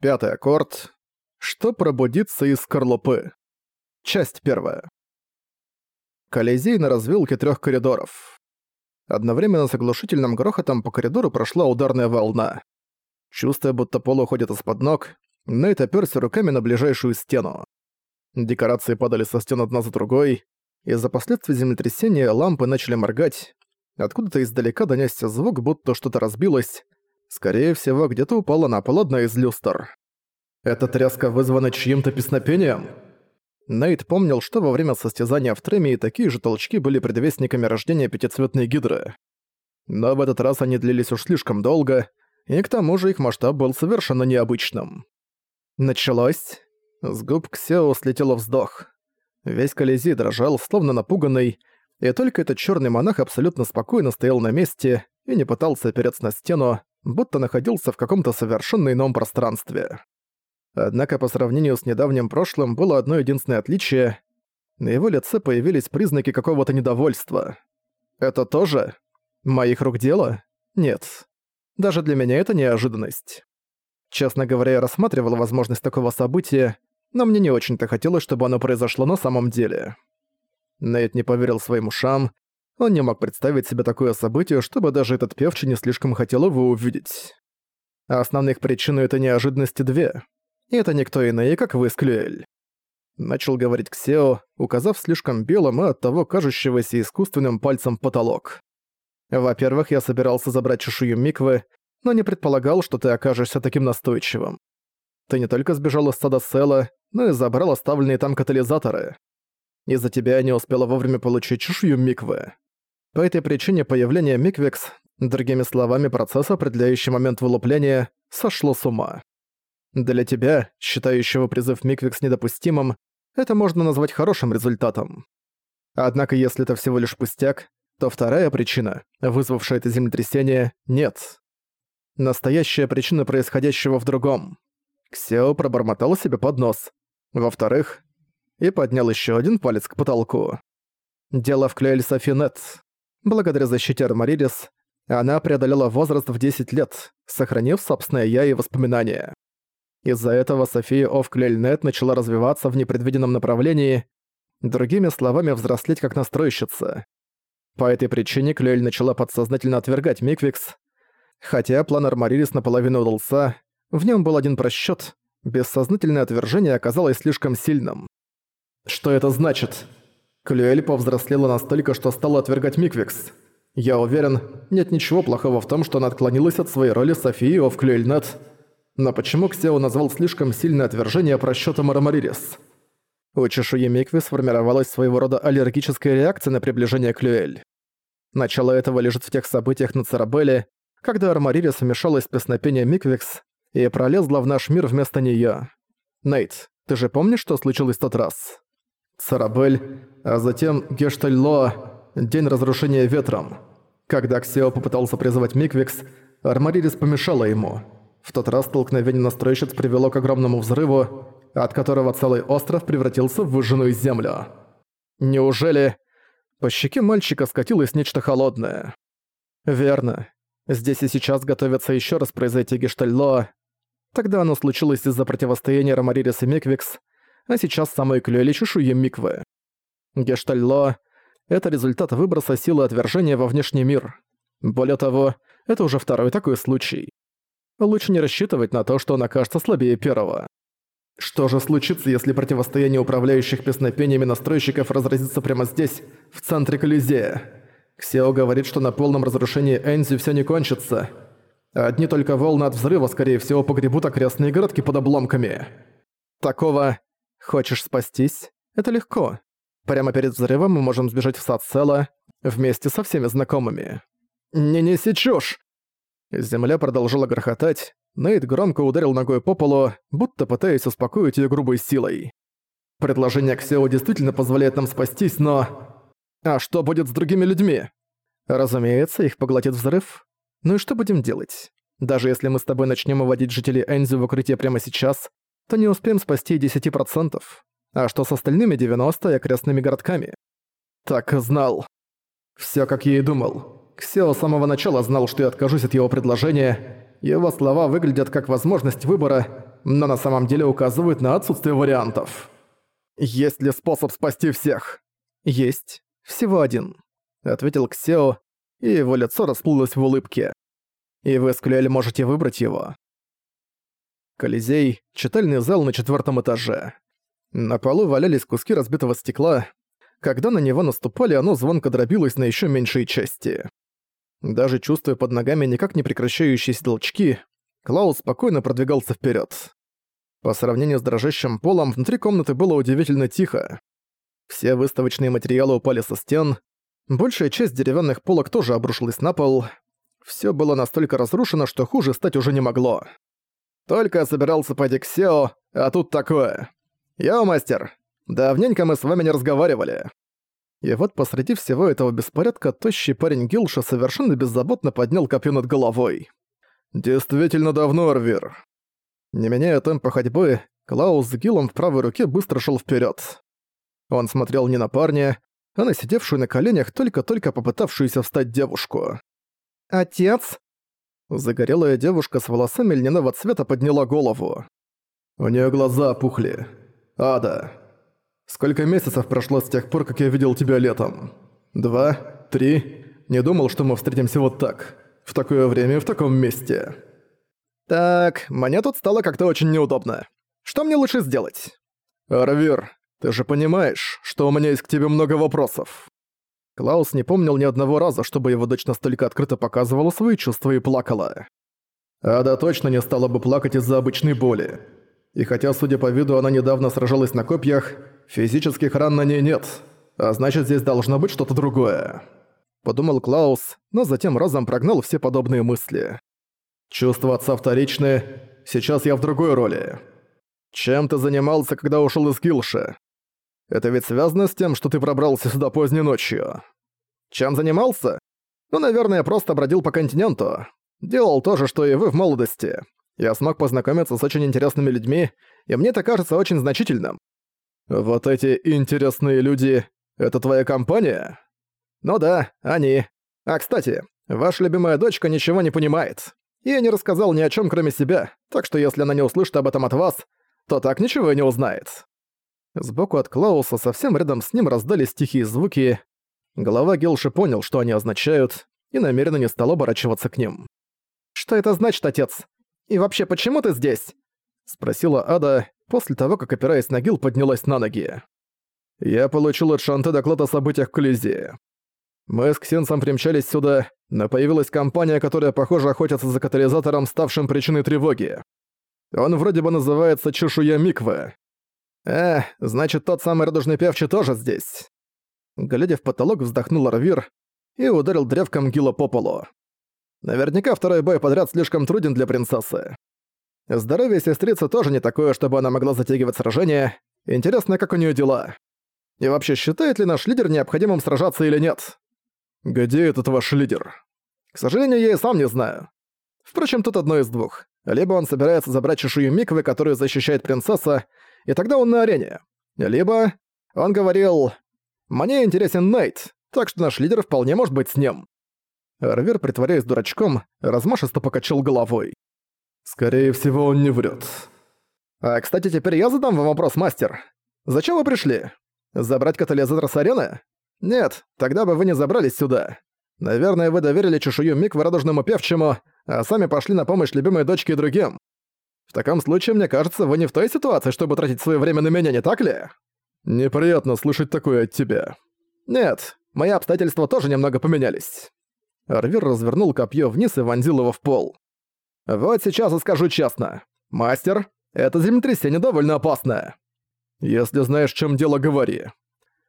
Пятый аккорд. Что пробудится из скорлупы? Часть первая. Колизей на развилке трех коридоров. Одновременно с оглушительным грохотом по коридору прошла ударная волна. Чувствуя, будто пол уходит из-под ног, Нейт оперся руками на ближайшую стену. Декорации падали со стен одна за другой. Из-за последствий землетрясения лампы начали моргать. Откуда-то издалека донесся звук, будто что-то разбилось, Скорее всего, где-то упала на пол одна из люстр. «Эта тряска вызвана чьим-то песнопением?» Нейт помнил, что во время состязания в Тремии такие же толчки были предвестниками рождения пятицветной гидры. Но в этот раз они длились уж слишком долго, и к тому же их масштаб был совершенно необычным. Началось. С губ Ксео слетело вздох. Весь Колизей дрожал, словно напуганный, и только этот черный монах абсолютно спокойно стоял на месте и не пытался опереться на стену, будто находился в каком-то совершенно ином пространстве. Однако по сравнению с недавним прошлым было одно единственное отличие. На его лице появились признаки какого-то недовольства. Это тоже? Моих рук дело? Нет. Даже для меня это неожиданность. Честно говоря, я рассматривал возможность такого события, но мне не очень-то хотелось, чтобы оно произошло на самом деле. Нейт не поверил своим ушам, он не мог представить себе такое событие, чтобы даже этот певчий не слишком хотел его увидеть. А основных причин этой неожиданности две. И это никто иные, как вы, Склюэль. Начал говорить Ксео, указав слишком белым и оттого кажущегося искусственным пальцем потолок. Во-первых, я собирался забрать чешую Миквы, но не предполагал, что ты окажешься таким настойчивым. Ты не только сбежал из сада Села, но и забрал оставленные там катализаторы. Из-за тебя я не успела вовремя получить чешую Миквы. По этой причине появление Миквикс, другими словами, процесс, определяющий момент вылупления, сошло с ума. Для тебя, считающего призыв Миквикс недопустимым, это можно назвать хорошим результатом. Однако если это всего лишь пустяк, то вторая причина, вызвавшая это землетрясение, нет. Настоящая причина происходящего в другом. Ксео пробормотал себе под нос. Во-вторых, и поднял еще один палец к потолку. Дело в Клеэль Софинет. Благодаря защите Армарилис, она преодолела возраст в 10 лет, сохранив собственное «я» и воспоминания. Из-за этого София Офклельнет начала развиваться в непредвиденном направлении, другими словами, взрослеть как настройщица. По этой причине Клюэль начала подсознательно отвергать Миквикс, хотя план Армарилис наполовину удался, в нем был один просчет, бессознательное отвержение оказалось слишком сильным. «Что это значит?» Клюэль повзрослела настолько, что стала отвергать Миквикс. Я уверен, нет ничего плохого в том, что она отклонилась от своей роли Софии в Клюэльнет. Но почему Ксео назвал слишком сильное отвержение просчётом Арамаририс? У чешуи Миквы сформировалась своего рода аллергическая реакция на приближение Клюэль. Начало этого лежит в тех событиях на Царабеле, когда Армаририс вмешалась в песнопение Миквикс и пролезла в наш мир вместо неё. Нейт, ты же помнишь, что случилось в тот раз? Царабель, а затем Гештальло, День разрушения ветром. Когда Ксео попытался призывать Миквикс, Армаририс помешала ему. В тот раз столкновение настройщиц привело к огромному взрыву, от которого целый остров превратился в выжженную землю. Неужели... По щеке мальчика скатилось нечто холодное. Верно. Здесь и сейчас готовится еще раз произойти Гештальло. Тогда оно случилось из-за противостояния Ромаририс и Миквикс, а сейчас самой клюэли чешуи Миквы. Гештальло — это результат выброса силы отвержения во внешний мир. Более того, это уже второй такой случай. Лучше не рассчитывать на то, что он окажется слабее первого. Что же случится, если противостояние управляющих песнопениями настройщиков разразится прямо здесь, в центре Колизея? Ксео говорит, что на полном разрушении Энзи все не кончится. Одни только волны от взрыва, скорее всего, погребут окрестные городки под обломками. Такого Хочешь спастись? Это легко. Прямо перед взрывом мы можем сбежать в сад Села вместе со всеми знакомыми. «Не неси чушь!» Земля продолжила грохотать, Нейт громко ударил ногой по полу, будто пытаясь успокоить ее грубой силой. Предложение Ксео действительно позволяет нам спастись, но... А что будет с другими людьми? Разумеется, их поглотит взрыв. Ну и что будем делать? Даже если мы с тобой начнем уводить жителей Энзи в укрытие прямо сейчас, то не успеем спасти 10%. А что с остальными 90 и окрестными городками? Так знал. Всё, как я и думал. Ксео с самого начала знал, что я откажусь от его предложения. Его слова выглядят как возможность выбора, но на самом деле указывают на отсутствие вариантов. Есть ли способ спасти всех? Есть. Всего один. Ответил Ксео, и его лицо расплылось в улыбке. И вы с Клюэль можете выбрать его. Колизей, читальный зал на четвертом этаже. На полу валялись куски разбитого стекла. Когда на него наступали, оно звонко дробилось на еще меньшие части. Даже чувствуя под ногами никак не прекращающиеся толчки, Клаус спокойно продвигался вперед. По сравнению с дрожащим полом, внутри комнаты было удивительно тихо. Все выставочные материалы упали со стен, большая часть деревянных полок тоже обрушилась на пол. Все было настолько разрушено, что хуже стать уже не могло. Только собирался по Диксео, а тут такое. «Йоу, мастер, давненько мы с вами не разговаривали». И вот посреди всего этого беспорядка тощий парень Гилша совершенно беззаботно поднял копье над головой. «Действительно давно, Арвир». Не меняя темпа ходьбы, Клаус с Гилом в правой руке быстро шел вперед. Он смотрел не на парня, а на сидевшую на коленях только-только попытавшуюся встать девушку. «Отец?» Загорелая девушка с волосами льняного цвета подняла голову. У нее глаза опухли. «Ада, сколько месяцев прошло с тех пор, как я видел тебя летом? Два? Три? Не думал, что мы встретимся вот так. В такое время в таком месте». «Так, мне тут стало как-то очень неудобно. Что мне лучше сделать?» «Арвир, ты же понимаешь, что у меня есть к тебе много вопросов». Клаус не помнил ни одного раза, чтобы его дочь настолько открыто показывала свои чувства и плакала. Ада точно не стала бы плакать из-за обычной боли. И хотя, судя по виду, она недавно сражалась на копьях, физических ран на ней нет, а значит, здесь должно быть что-то другое. Подумал Клаус, но затем разом прогнал все подобные мысли. Чувства отца вторичны, сейчас я в другой роли. Чем ты занимался, когда ушел из Гилша? Это ведь связано с тем, что ты пробрался сюда поздней ночью. Чем занимался? Ну, наверное, просто бродил по континенту. Делал то же, что и вы в молодости. Я смог познакомиться с очень интересными людьми, и мне это кажется очень значительным. Вот эти интересные люди — это твоя компания? Ну да, они. А, кстати, ваша любимая дочка ничего не понимает. Я не рассказал ни о чем, кроме себя, так что если она не услышит об этом от вас, то так ничего и не узнает. Сбоку от Клауса совсем рядом с ним раздались тихие звуки. Голова Гелши понял, что они означают, и намеренно не стал оборачиваться к ним. «Что это значит, отец? И вообще, почему ты здесь?» — спросила Ада после того, как, опираясь на Гил, поднялась на ноги. «Я получил от Шанте доклад о событиях в Колизее. Мы с Ксенсом примчались сюда, но появилась компания, которая, похоже, охотится за катализатором, ставшим причиной тревоги. Он вроде бы называется Чешуя Миквы. «Э, значит, тот самый радужный певчий тоже здесь». Глядя в потолок, вздохнул Арвир и ударил древком Гила по полу. Наверняка второй бой подряд слишком труден для принцессы. Здоровье сестрицы тоже не такое, чтобы она могла затягивать сражение. Интересно, как у нее дела. И вообще, считает ли наш лидер необходимым сражаться или нет? Где этот ваш лидер? К сожалению, я и сам не знаю. Впрочем, тут одно из двух. Либо он собирается забрать чешую Миквы, которую защищает принцесса, и тогда он на арене. Либо он говорил «Мне интересен Нейт, так что наш лидер вполне может быть с ним». Арвер, притворяясь дурачком, размашисто покачал головой. «Скорее всего, он не врет. «А, кстати, теперь я задам вам вопрос, мастер. Зачем вы пришли? Забрать катализатор с арены? Нет, тогда бы вы не забрались сюда. Наверное, вы доверили чешую Мик радужному певчему, а сами пошли на помощь любимой дочке и другим. В таком случае, мне кажется, вы не в той ситуации, чтобы тратить свое время на меня, не так ли? Неприятно слышать такое от тебя. Нет, мои обстоятельства тоже немного поменялись. Арвир развернул копье вниз и вонзил его в пол. Вот сейчас и скажу честно. Мастер, это землетрясение довольно опасное. Если знаешь, в чем дело, говори.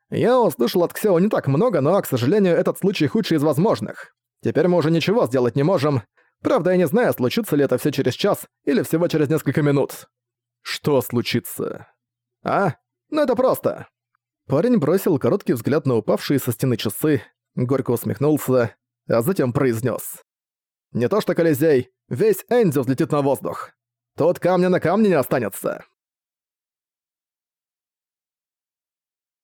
Я услышал от Ксео не так много, но, к сожалению, этот случай худший из возможных. Теперь мы уже ничего сделать не можем, Правда, я не знаю, случится ли это все через час или всего через несколько минут. Что случится? А? Ну это просто. Парень бросил короткий взгляд на упавшие со стены часы, горько усмехнулся, а затем произнес: «Не то что Колизей, весь Энзio взлетит на воздух. Тут камня на камне не останется».